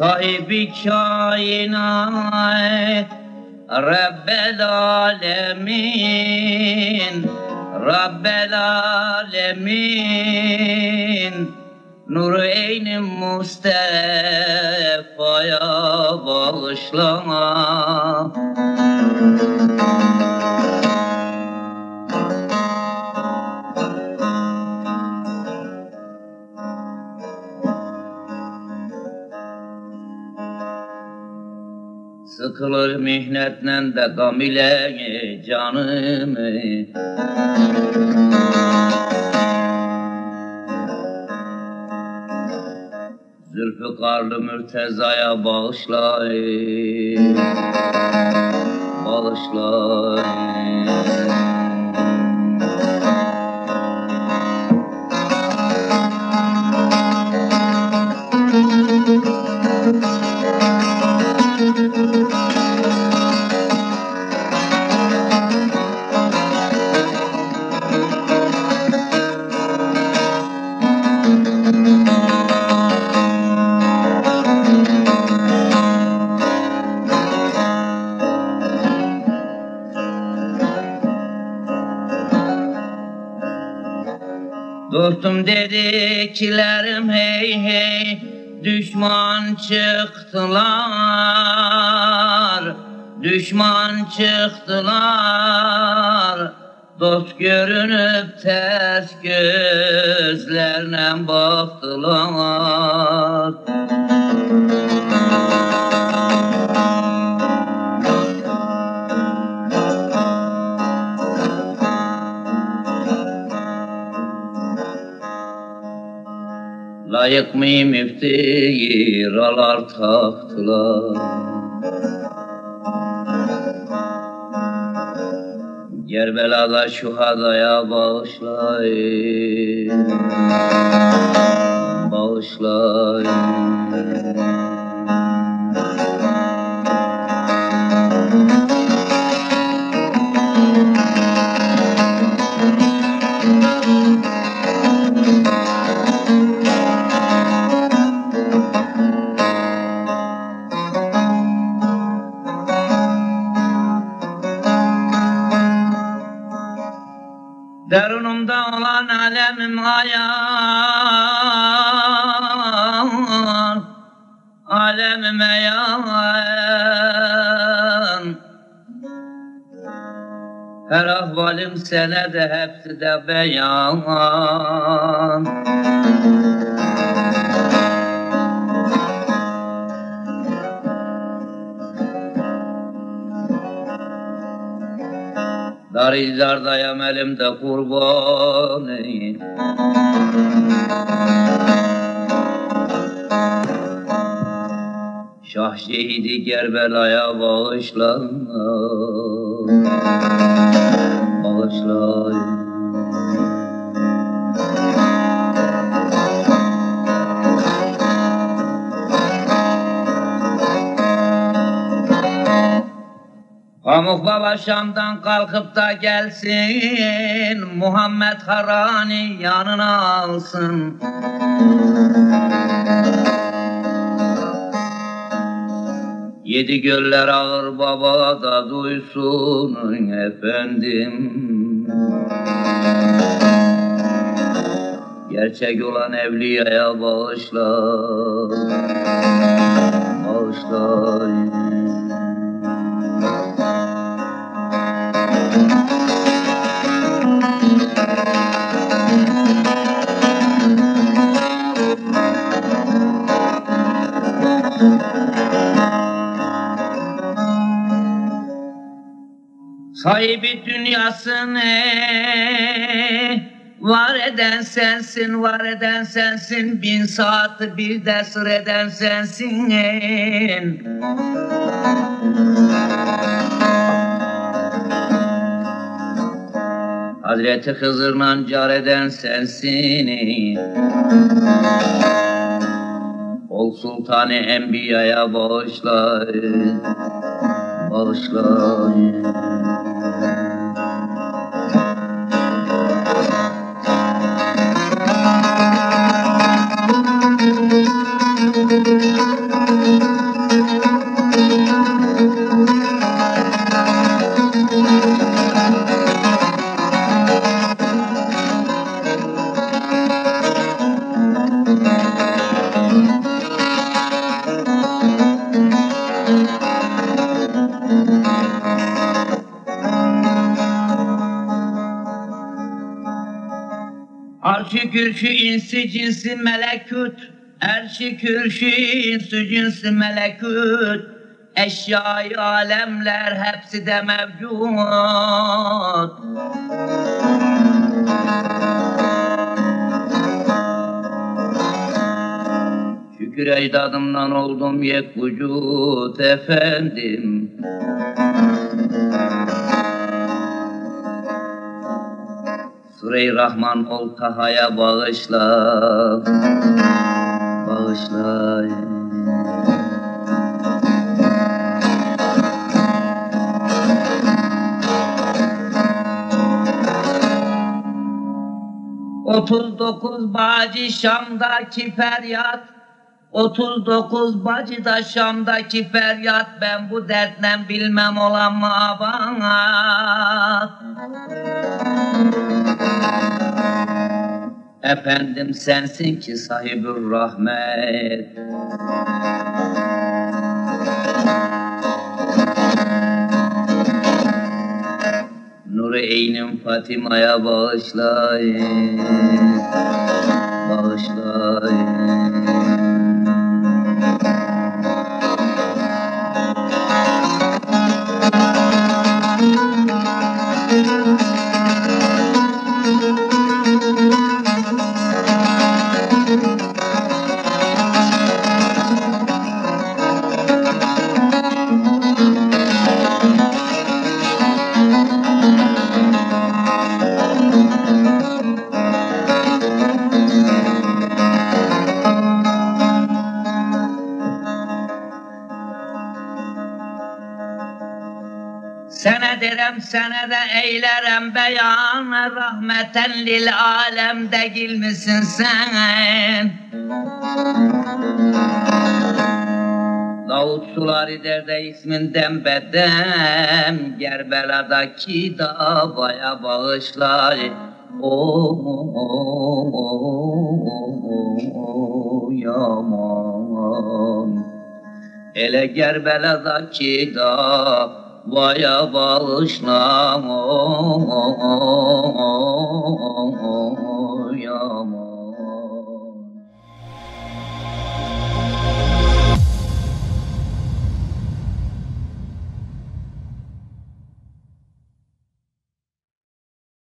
Sahibi kainat Rabbel alemin Rabbel alemin. Nur eyni Mustafa'ya bağışlama. Sıkılır mihnetle de gam ile canımı Zülfikarlı Mürteza'ya bağışlayın. Bağışlayın Dostum dediklerim hey hey düşman çıktılar Düşman çıktılar. Dost görünüp ters gözlerle baktılar Layık mıyım iftiralar taktılar. Gerbela'da şuhadaya bağışlayın Bağışlayın Derunumda olan alemim ayan Alemim ayan Her ahvalim senede hepsi de beyan Darizardayam elimde kurbanı Şah şehidi Gerbela'ya bağışla Bağışla Pamuk Baba Şam'dan kalkıp da gelsin Muhammed Harani yanına alsın. Yedi göller ağır baba da duysun efendim. Gerçek olan evliyaya bağışla Bağışlayın Sahibi dünyasını var eden sensin, var eden sensin. Bin saati bir de sır eden sensin. Hazreti Hızır'la car eden sensin. Ol Sultanı Enbiya'ya bağışlayın, bağışlayın. Arşı kürşü insi cinsi melekut Erşi kürşü insi cinsi melekut Eşyayı alemler hepsi de mevcut. Şükür ecdadımdan oldum yek vücut efendim. Sure-i Rahman ol Taha'ya bağışla Bağışla Otuz dokuz bacı Şam'daki feryat Otuz dokuz bacı da Şam'daki feryat. Ben bu dertle bilmem olan mabat Efendim sensin ki sahibül rahmet Nuru eynim Fatima'ya bağışlayın. Bağışlayın Sene derem sene de eylerem beyan rahmeten lil alem değil misin sen? Davut suları derde isminden bedem Gerbela'daki davaya bağışlar O yaman Ele Gerbela'daki davaya bağışlam